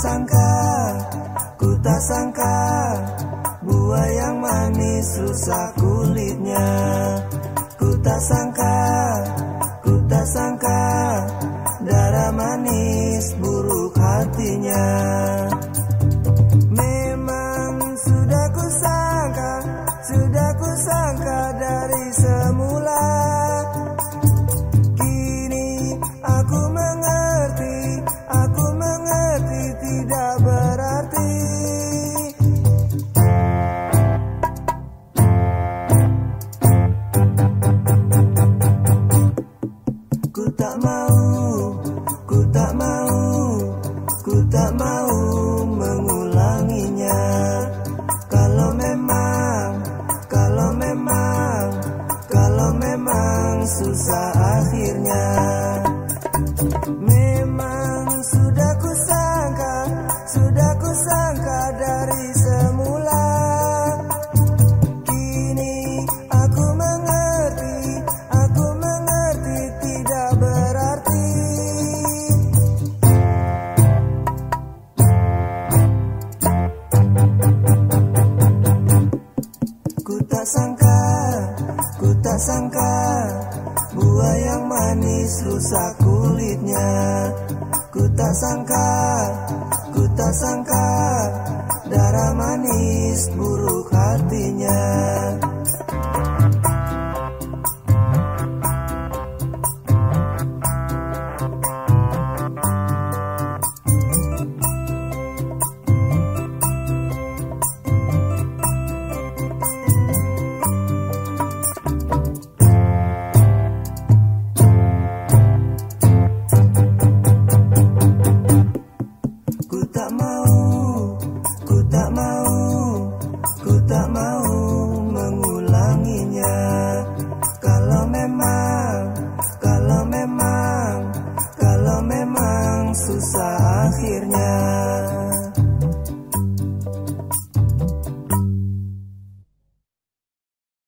sangka, ku tak sangka Buah yang manis rusak kulitnya. Ku tak sangka, ku tak sangka Darah manis buruk hatinya. Memang sudah ku sangka, sudah ku sangka tidak berarti Ku tak mau, ku tak mau, ku tak mau mengulanginya. Kalau memang, kalau memang, kalau memang susah akhirnya. Memang sudah sangka Buah yang manis rusak kulitnya. Ku tak sangka, ku tak sangka Darah manis buruk hatinya memang, kalau memang, kalau memang susah akhirnya.